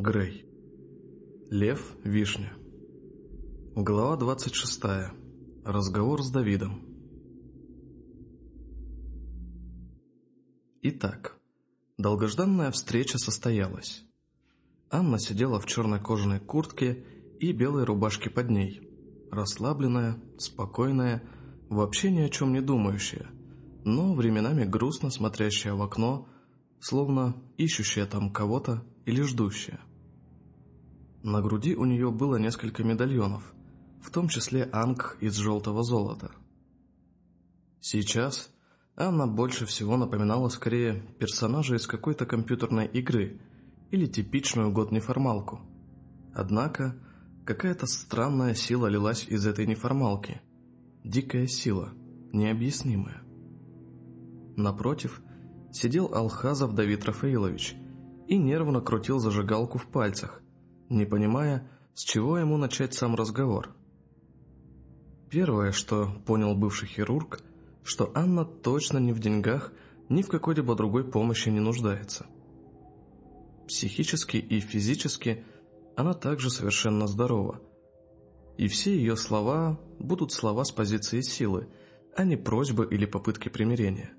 Грей. Лев Вишня. Глава 26. Разговор с Давидом. Итак, долгожданная встреча состоялась. Анна сидела в черной кожаной куртке и белой рубашке под ней, расслабленная, спокойная, вообще ни о чем не думающая, но временами грустно смотрящая в окно, словно ищущая там кого-то или ждущая. На груди у нее было несколько медальонов, в том числе анг из желтого золота. Сейчас Анна больше всего напоминала скорее персонажа из какой-то компьютерной игры или типичную год-неформалку. Однако какая-то странная сила лилась из этой неформалки. Дикая сила, необъяснимая. Напротив сидел Алхазов Давид Рафаилович – и нервно крутил зажигалку в пальцах, не понимая, с чего ему начать сам разговор. Первое, что понял бывший хирург, что Анна точно ни в деньгах, ни в какой-либо другой помощи не нуждается. Психически и физически она также совершенно здорова. И все ее слова будут слова с позиции силы, а не просьбы или попытки примирения.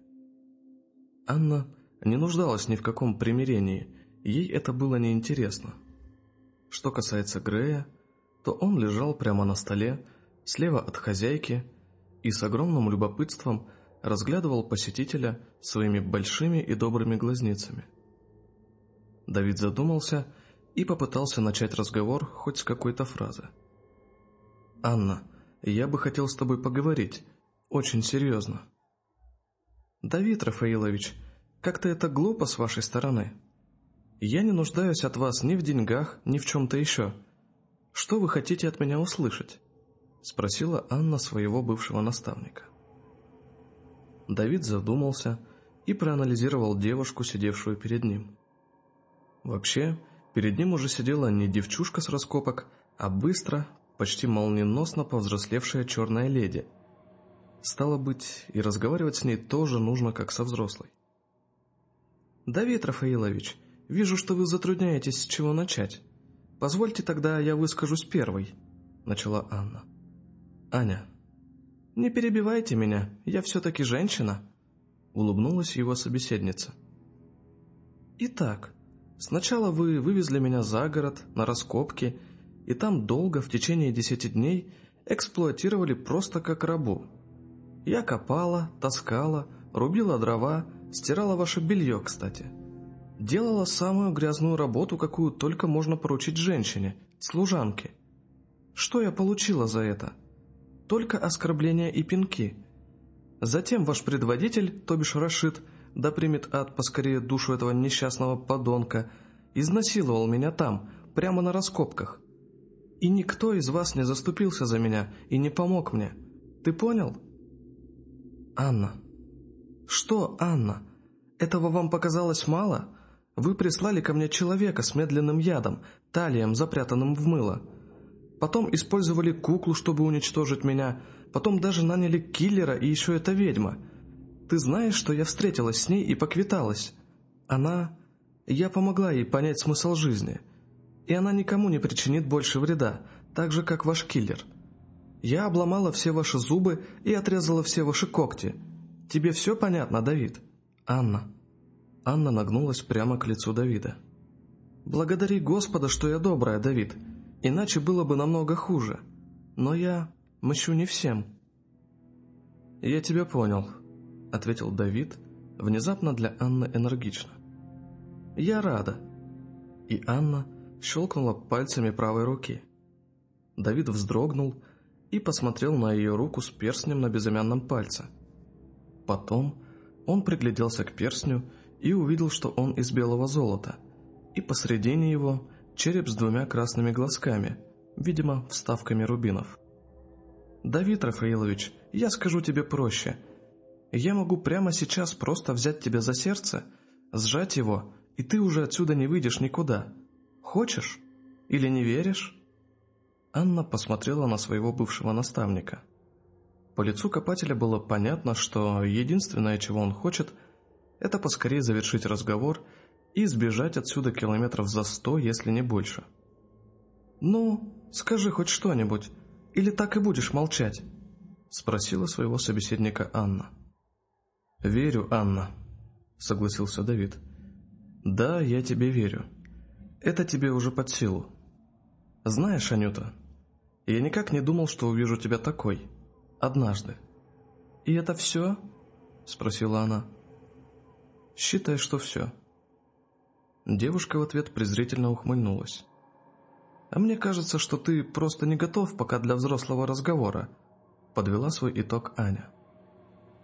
Анна не нуждалась ни в каком примирении – Ей это было неинтересно. Что касается Грея, то он лежал прямо на столе, слева от хозяйки, и с огромным любопытством разглядывал посетителя своими большими и добрыми глазницами. Давид задумался и попытался начать разговор хоть с какой-то фразы. «Анна, я бы хотел с тобой поговорить, очень серьезно». «Давид Рафаилович, как-то это глупо с вашей стороны», я не нуждаюсь от вас ни в деньгах, ни в чем-то еще. Что вы хотите от меня услышать?» Спросила Анна своего бывшего наставника. Давид задумался и проанализировал девушку, сидевшую перед ним. Вообще, перед ним уже сидела не девчушка с раскопок, а быстро, почти молниеносно повзрослевшая черная леди. Стало быть, и разговаривать с ней тоже нужно, как со взрослой. «Давид Рафаилович, Вижу, что вы затрудняетесь, с чего начать. Позвольте тогда я выскажусь первой», — начала Анна. «Аня, не перебивайте меня, я все-таки женщина», — улыбнулась его собеседница. «Итак, сначала вы вывезли меня за город, на раскопки, и там долго, в течение десяти дней, эксплуатировали просто как рабу. Я копала, таскала, рубила дрова, стирала ваше белье, кстати». Делала самую грязную работу, какую только можно поручить женщине, служанке. Что я получила за это? Только оскорбления и пинки. Затем ваш предводитель, то бишь Рашид, да примет ад поскорее душу этого несчастного подонка, изнасиловал меня там, прямо на раскопках. И никто из вас не заступился за меня и не помог мне. Ты понял? Анна. Что, Анна? Этого вам показалось мало? Вы прислали ко мне человека с медленным ядом, талием, запрятанным в мыло. Потом использовали куклу, чтобы уничтожить меня. Потом даже наняли киллера и еще эта ведьма. Ты знаешь, что я встретилась с ней и поквиталась? Она... Я помогла ей понять смысл жизни. И она никому не причинит больше вреда, так же, как ваш киллер. Я обломала все ваши зубы и отрезала все ваши когти. Тебе все понятно, Давид? Анна. Анна нагнулась прямо к лицу Давида. «Благодари Господа, что я добрая, Давид, иначе было бы намного хуже. Но я мщу не всем». «Я тебя понял», — ответил Давид, внезапно для Анны энергично. «Я рада». И Анна щелкнула пальцами правой руки. Давид вздрогнул и посмотрел на ее руку с перстнем на безымянном пальце. Потом он пригляделся к перстню и увидел, что он из белого золота, и посредине его череп с двумя красными глазками, видимо, вставками рубинов. «Давид Рафаилович, я скажу тебе проще. Я могу прямо сейчас просто взять тебя за сердце, сжать его, и ты уже отсюда не выйдешь никуда. Хочешь? Или не веришь?» Анна посмотрела на своего бывшего наставника. По лицу копателя было понятно, что единственное, чего он хочет – это поскорее завершить разговор и сбежать отсюда километров за сто, если не больше. «Ну, скажи хоть что-нибудь, или так и будешь молчать?» — спросила своего собеседника Анна. «Верю, Анна», — согласился Давид. «Да, я тебе верю. Это тебе уже под силу. Знаешь, Анюта, я никак не думал, что увижу тебя такой. Однажды. И это все?» — спросила она. «Считай, что все». Девушка в ответ презрительно ухмыльнулась. «А мне кажется, что ты просто не готов пока для взрослого разговора», — подвела свой итог Аня.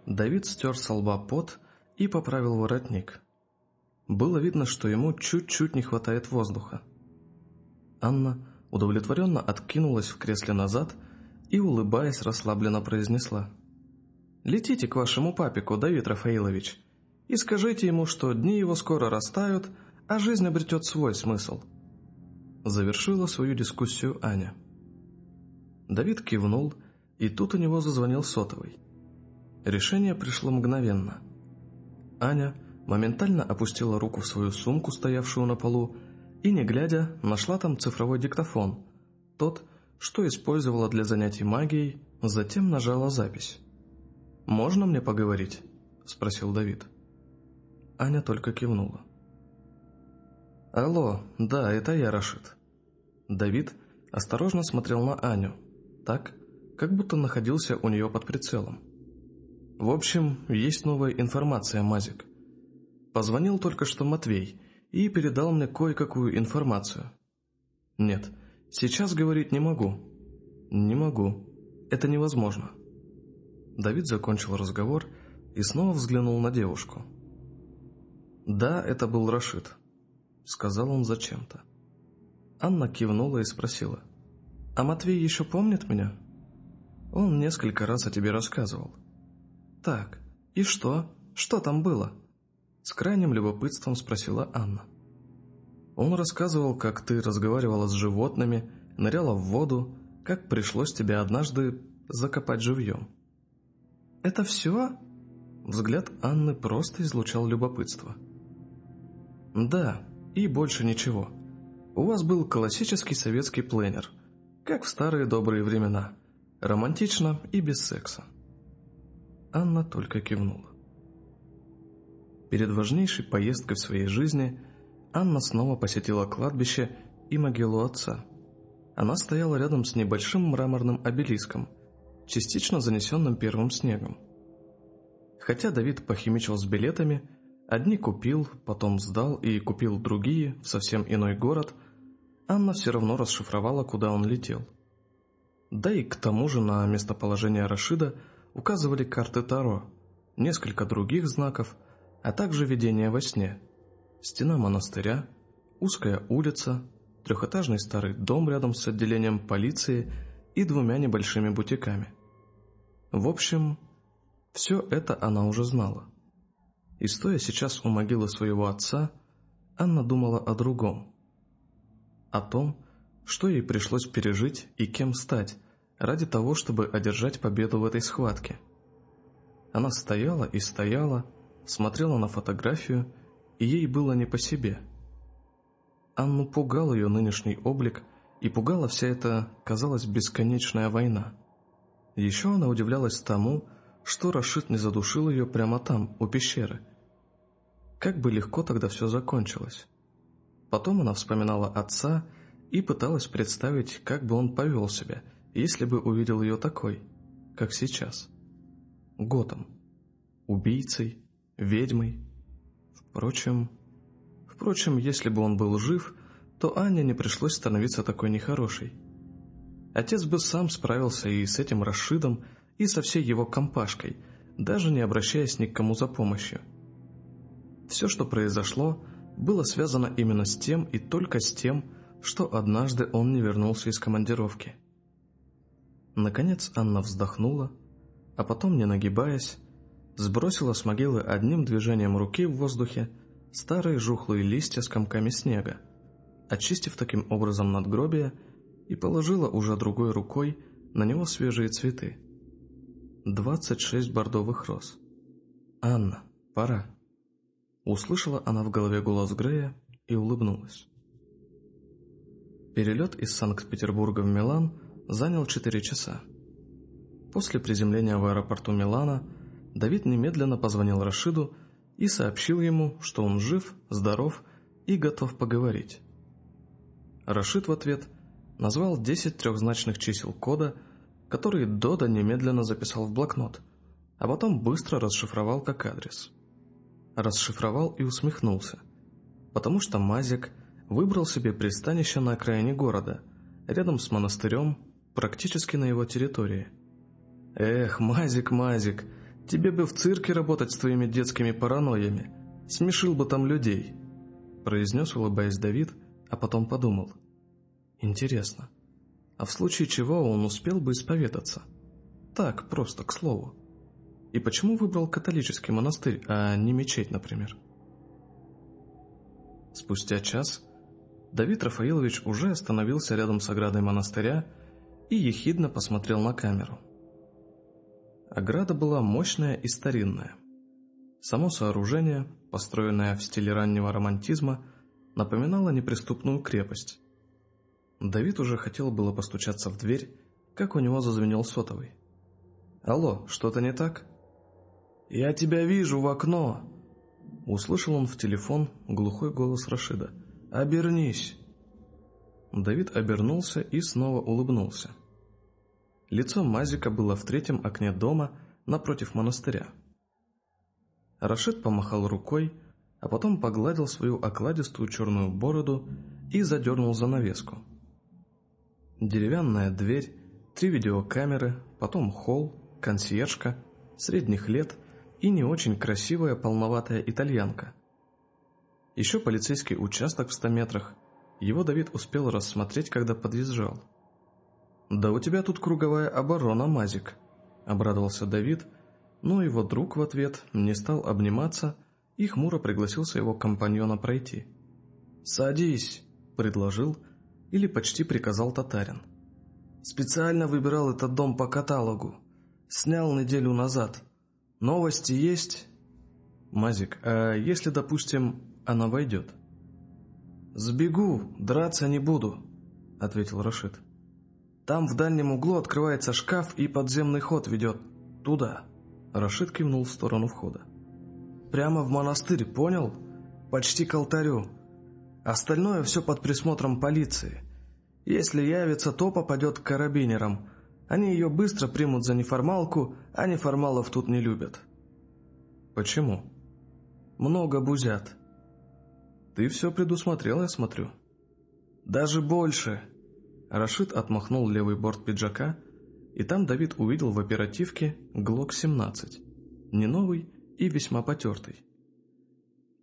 Давид стер со лба пот и поправил воротник. Было видно, что ему чуть-чуть не хватает воздуха. Анна удовлетворенно откинулась в кресле назад и, улыбаясь, расслабленно произнесла. «Летите к вашему папику, Давид Рафаилович, и скажите ему, что дни его скоро растают, а жизнь обретет свой смысл. Завершила свою дискуссию Аня. Давид кивнул, и тут у него зазвонил сотовый. Решение пришло мгновенно. Аня моментально опустила руку в свою сумку, стоявшую на полу, и, не глядя, нашла там цифровой диктофон, тот, что использовала для занятий магией, затем нажала запись. «Можно мне поговорить?» – спросил Давид. Аня только кивнула. «Алло, да, это я, Рашид». Давид осторожно смотрел на Аню, так, как будто находился у нее под прицелом. «В общем, есть новая информация, Мазик. Позвонил только что Матвей и передал мне кое-какую информацию. Нет, сейчас говорить не могу. Не могу. Это невозможно». Давид закончил разговор и снова взглянул на девушку. «Да, это был Рашид сказал он зачем-то. Анна кивнула и спросила. «А Матвей еще помнит меня?» «Он несколько раз о тебе рассказывал». «Так, и что? Что там было?» С крайним любопытством спросила Анна. Он рассказывал, как ты разговаривала с животными, ныряла в воду, как пришлось тебя однажды закопать живьем. «Это все?» Взгляд Анны просто излучал любопытство. «Да, и больше ничего. У вас был классический советский пленер, как в старые добрые времена, романтично и без секса. Анна только кивнула. Перед важнейшей поездкой в своей жизни Анна снова посетила кладбище и могилу отца. Она стояла рядом с небольшим мраморным обелиском, частично занесенным первым снегом. Хотя Давид похимичил с билетами, Одни купил, потом сдал и купил другие в совсем иной город. Анна все равно расшифровала, куда он летел. Да и к тому же на местоположение Рашида указывали карты Таро, несколько других знаков, а также видение во сне. Стена монастыря, узкая улица, трехэтажный старый дом рядом с отделением полиции и двумя небольшими бутиками. В общем, все это она уже знала. И стоя сейчас у могилы своего отца, Анна думала о другом. О том, что ей пришлось пережить и кем стать, ради того, чтобы одержать победу в этой схватке. Она стояла и стояла, смотрела на фотографию, и ей было не по себе. Анну пугал ее нынешний облик, и пугала вся эта, казалось, бесконечная война. Еще она удивлялась тому, что Рашид не задушил ее прямо там, у пещеры. Как бы легко тогда все закончилось. Потом она вспоминала отца и пыталась представить, как бы он повел себя, если бы увидел ее такой, как сейчас. Готом. Убийцей, ведьмой. Впрочем... Впрочем, если бы он был жив, то Ане не пришлось становиться такой нехорошей. Отец бы сам справился и с этим Рашидом, и со всей его компашкой, даже не обращаясь ни к кому за помощью. Все, что произошло, было связано именно с тем и только с тем, что однажды он не вернулся из командировки. Наконец Анна вздохнула, а потом, не нагибаясь, сбросила с могилы одним движением руки в воздухе старые жухлые листья с комками снега, очистив таким образом надгробие и положила уже другой рукой на него свежие цветы. 26 бордовых роз. «Анна, пора». Услышала она в голове голос Грея и улыбнулась. Перелет из Санкт-Петербурга в Милан занял 4 часа. После приземления в аэропорту Милана Давид немедленно позвонил Рашиду и сообщил ему, что он жив, здоров и готов поговорить. Рашид в ответ назвал 10 трехзначных чисел кода, которые Дода немедленно записал в блокнот, а потом быстро расшифровал как адрес. Расшифровал и усмехнулся, потому что Мазик – выбрал себе пристанище на окраине города, рядом с монастырем, практически на его территории. «Эх, Мазик, Мазик, тебе бы в цирке работать с твоими детскими паранойями, смешил бы там людей», произнес, улыбаясь Давид, а потом подумал. «Интересно, а в случае чего он успел бы исповедаться? Так, просто, к слову. И почему выбрал католический монастырь, а не мечеть, например?» Спустя час Давид Рафаилович уже остановился рядом с оградой монастыря и ехидно посмотрел на камеру. Ограда была мощная и старинная. Само сооружение, построенное в стиле раннего романтизма, напоминало неприступную крепость. Давид уже хотел было постучаться в дверь, как у него зазвенел сотовый. «Алло, что-то не так?» «Я тебя вижу в окно!» Услышал он в телефон глухой голос Рашида – «Обернись!» Давид обернулся и снова улыбнулся. Лицо Мазика было в третьем окне дома напротив монастыря. Рашид помахал рукой, а потом погладил свою окладистую черную бороду и задернул занавеску. Деревянная дверь, три видеокамеры, потом холл, консьержка, средних лет и не очень красивая полноватая итальянка. Еще полицейский участок в ста метрах. Его Давид успел рассмотреть, когда подъезжал. «Да у тебя тут круговая оборона, Мазик», — обрадовался Давид, но его друг в ответ не стал обниматься и хмуро пригласил своего компаньона пройти. «Садись», — предложил или почти приказал татарин. «Специально выбирал этот дом по каталогу. Снял неделю назад. Новости есть?» «Мазик, а если, допустим, она войдет. «Сбегу, драться не буду», — ответил Рашид. «Там в дальнем углу открывается шкаф и подземный ход ведет. Туда». Рашид кивнул в сторону входа. «Прямо в монастырь, понял? Почти к алтарю. Остальное все под присмотром полиции. Если явится, то попадет к карабинерам. Они ее быстро примут за неформалку, а неформалов тут не любят». «Почему?» «Много бузят. Ты все предусмотрел, я смотрю. Даже больше. Рашид отмахнул левый борт пиджака, и там Давид увидел в оперативке ГЛОК-17, не новый и весьма потертый.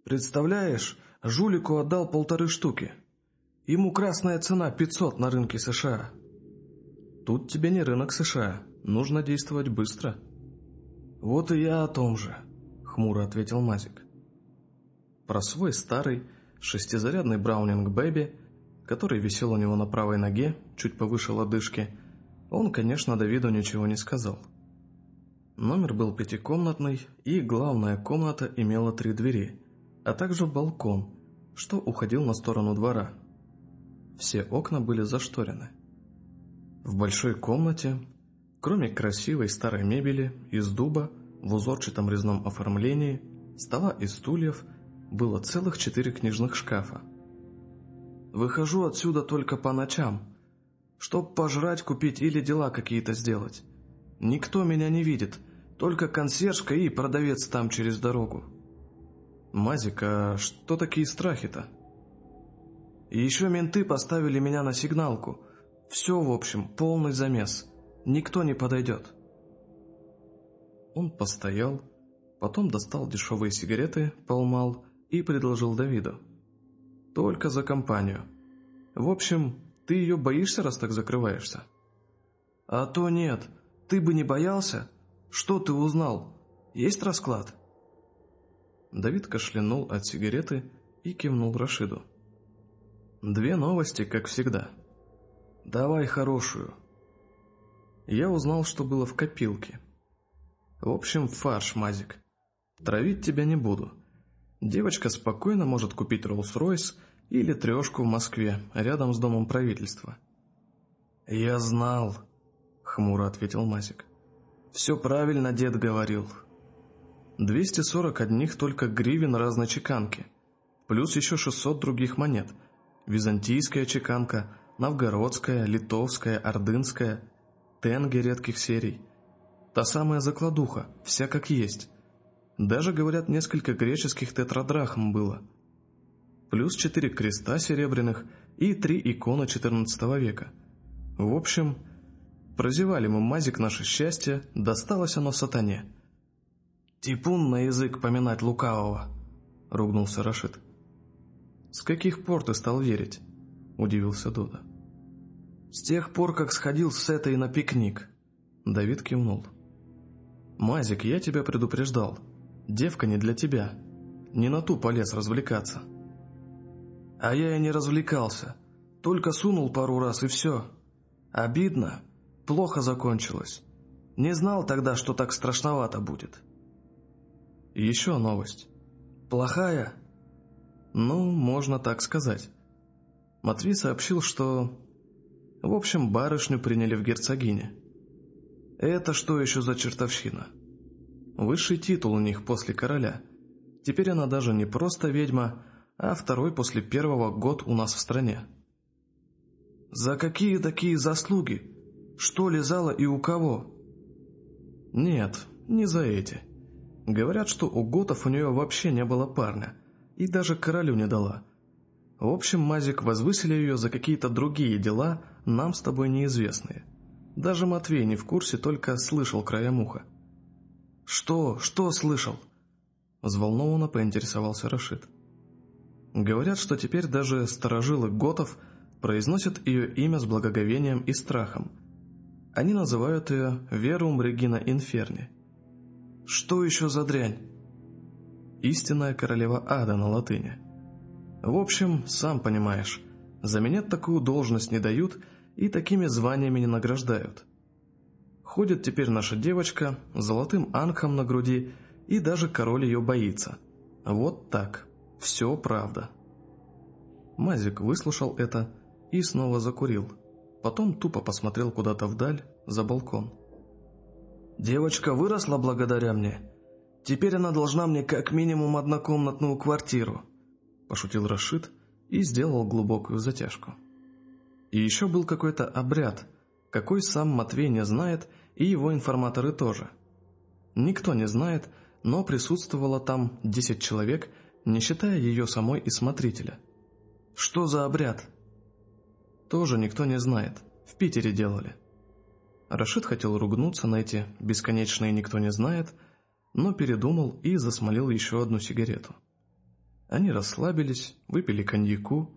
Представляешь, жулику отдал полторы штуки. Ему красная цена 500 на рынке США. Тут тебе не рынок США, нужно действовать быстро. Вот и я о том же, хмуро ответил Мазик. Про свой старый, шестизарядный Браунинг Бэби, который висел у него на правой ноге, чуть повыше лодыжки, он, конечно, Давиду ничего не сказал. Номер был пятикомнатный, и главная комната имела три двери, а также балкон, что уходил на сторону двора. Все окна были зашторены. В большой комнате, кроме красивой старой мебели из дуба в узорчатом резном оформлении, стола и стульев – было целых четыре книжных шкафа. Выхожу отсюда только по ночам, чтоб пожрать купить или дела какие-то сделать. Никто меня не видит, только консьержка и продавец там через дорогу. Мазик, а что такие страхи-то? И еще менты поставили меня на сигналку. Все, в общем, полный замес. Никто не подойдет. Он постоял, потом достал дешевые сигареты, полмал, и предложил Давиду. «Только за компанию. В общем, ты ее боишься, раз так закрываешься?» «А то нет. Ты бы не боялся? Что ты узнал? Есть расклад?» Давид кашлянул от сигареты и кивнул Рашиду. «Две новости, как всегда. Давай хорошую». Я узнал, что было в копилке. В общем, фарш, Мазик. Травить тебя не буду. Девочка спокойно может купить Роллс-Ройс или трешку в Москве, рядом с домом правительства. «Я знал», — хмуро ответил Мазик. «Все правильно дед говорил». 240 одних только гривен разной чеканки, плюс еще 600 других монет. Византийская чеканка, новгородская, литовская, ордынская, тенге редких серий. Та самая закладуха, вся как есть. Даже, говорят, несколько греческих тетрадрахм было. Плюс четыре креста серебряных и три иконы XIV века. В общем, прозевали мы мазик наше счастье, досталось оно сатане. «Типун на язык поминать лукавого», — ругнулся Рашид. «С каких пор ты стал верить?» — удивился Дода. «С тех пор, как сходил с этой на пикник», — Давид кивнул. «Мазик, я тебя предупреждал. Девка не для тебя. Не на ту полез развлекаться». «А я и не развлекался. Только сунул пару раз и все. Обидно. Плохо закончилось. Не знал тогда, что так страшновато будет». «Еще новость». «Плохая?» «Ну, можно так сказать». Матвей сообщил, что... В общем, барышню приняли в герцогине. Это что еще за чертовщина? Высший титул у них после короля. Теперь она даже не просто ведьма, а второй после первого год у нас в стране. За какие такие заслуги? Что лизала и у кого? Нет, не за эти. Говорят, что у готов у нее вообще не было парня, и даже королю не дала. В общем, Мазик возвысили ее за какие-то другие дела, нам с тобой неизвестные. Даже Матвей не в курсе, только слышал краем уха. «Что? Что слышал?» Взволнованно поинтересовался Рашид. Говорят, что теперь даже сторожилы готов произносят ее имя с благоговением и страхом. Они называют ее Верум Регина Инферни. «Что еще за дрянь?» «Истинная королева ада» на латыни. В общем, сам понимаешь, заменять такую должность не дают – и такими званиями не награждают. Ходит теперь наша девочка с золотым анхом на груди, и даже король ее боится. Вот так. Все правда. Мазик выслушал это и снова закурил. Потом тупо посмотрел куда-то вдаль, за балкон. «Девочка выросла благодаря мне. Теперь она должна мне как минимум однокомнатную квартиру», – пошутил Рашид и сделал глубокую затяжку. И еще был какой-то обряд, какой сам Матвей не знает, и его информаторы тоже. Никто не знает, но присутствовало там 10 человек, не считая ее самой и смотрителя. Что за обряд? Тоже никто не знает. В Питере делали. Рашид хотел ругнуться на эти бесконечные «никто не знает», но передумал и засмолил еще одну сигарету. Они расслабились, выпили коньяку,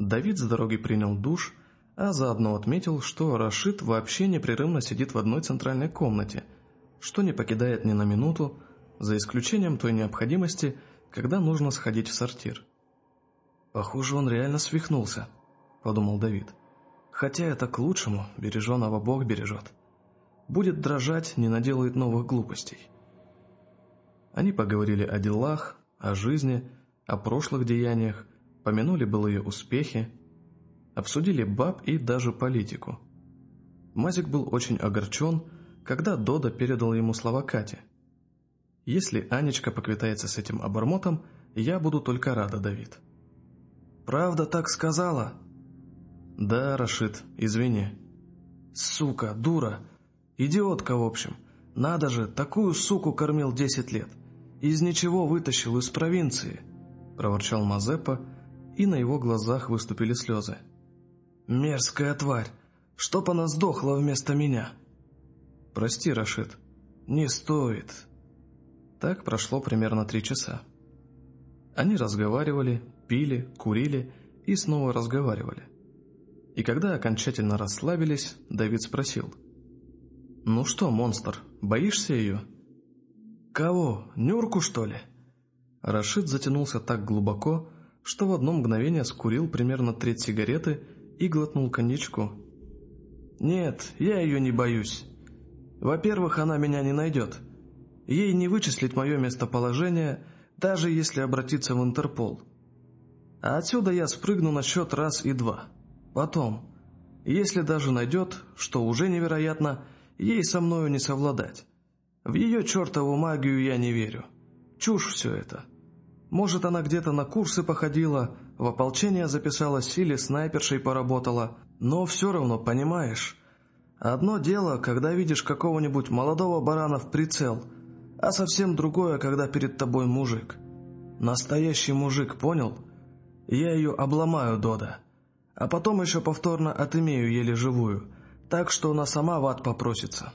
Давид с дороги принял душ, а заодно отметил, что Рашид вообще непрерывно сидит в одной центральной комнате, что не покидает ни на минуту, за исключением той необходимости, когда нужно сходить в сортир. «Похоже, он реально свихнулся», — подумал Давид. «Хотя это к лучшему, береженого Бог бережет. Будет дрожать, не наделает новых глупостей». Они поговорили о делах, о жизни, о прошлых деяниях, помянули былые успехи, обсудили баб и даже политику. Мазик был очень огорчен, когда Дода передал ему слова Кати. «Если Анечка поквитается с этим обормотом, я буду только рада, Давид». «Правда так сказала?» «Да, Рашид, извини». «Сука, дура, идиотка, в общем. Надо же, такую суку кормил десять лет. Из ничего вытащил из провинции», – проворчал Мазепа, – и на его глазах выступили слезы. «Мерзкая тварь! Чтоб она сдохла вместо меня!» «Прости, Рашид, не стоит!» Так прошло примерно три часа. Они разговаривали, пили, курили и снова разговаривали. И когда окончательно расслабились, Давид спросил. «Ну что, монстр, боишься ее?» «Кого? Нюрку, что ли?» Рашид затянулся так глубоко, что в одно мгновение скурил примерно треть сигареты и глотнул коньячку. «Нет, я ее не боюсь. Во-первых, она меня не найдет. Ей не вычислить мое местоположение, даже если обратиться в Интерпол. А отсюда я спрыгну на счет раз и два. Потом, если даже найдет, что уже невероятно, ей со мною не совладать. В ее чертову магию я не верю. Чушь все это. Может, она где-то на курсы походила, в ополчение записалась или снайпершей поработала, но все равно, понимаешь, одно дело, когда видишь какого-нибудь молодого барана в прицел, а совсем другое, когда перед тобой мужик. Настоящий мужик, понял? Я ее обломаю, Дода. А потом еще повторно отымею еле живую, так что она сама в ад попросится».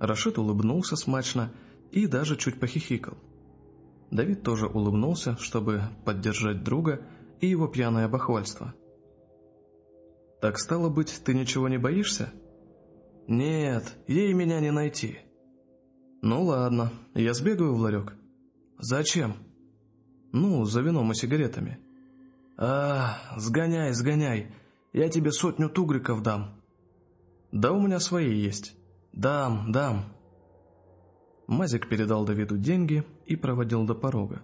Рашид улыбнулся смачно и даже чуть похихикал. Давид тоже улыбнулся, чтобы поддержать друга и его пьяное бахвальство. «Так стало быть, ты ничего не боишься?» «Нет, ей меня не найти». «Ну ладно, я сбегаю в ларек». «Зачем?» «Ну, за вином и сигаретами». «А, сгоняй, сгоняй, я тебе сотню тугриков дам». «Да у меня свои есть». «Дам, дам». Мазик передал Давиду деньги и проводил до порога.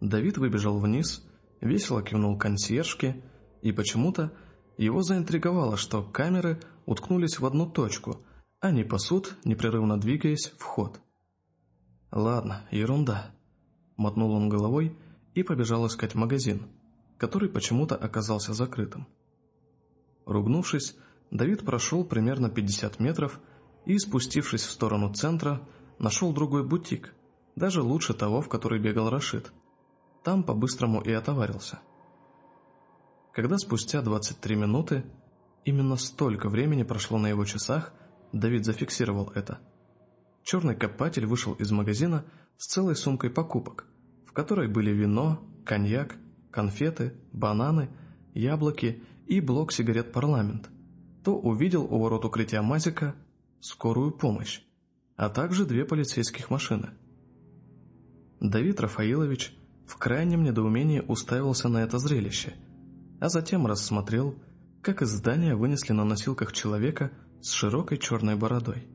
Давид выбежал вниз, весело кивнул консьержке, и почему-то его заинтриговало, что камеры уткнулись в одну точку, а не пасут, непрерывно двигаясь, в ход. «Ладно, ерунда», — мотнул он головой и побежал искать магазин, который почему-то оказался закрытым. Ругнувшись, Давид прошел примерно 50 метров и, спустившись в сторону центра, нашел другой бутик, даже лучше того, в который бегал Рашид. Там по-быстрому и отоварился. Когда спустя 23 минуты, именно столько времени прошло на его часах, Давид зафиксировал это. Черный копатель вышел из магазина с целой сумкой покупок, в которой были вино, коньяк, конфеты, бананы, яблоки и блок сигарет «Парламент», то увидел у ворот укрытия Мазика скорую помощь, а также две полицейских машины. Давид Рафаилович в крайнем недоумении уставился на это зрелище, а затем рассмотрел, как из здания вынесли на носилках человека с широкой черной бородой.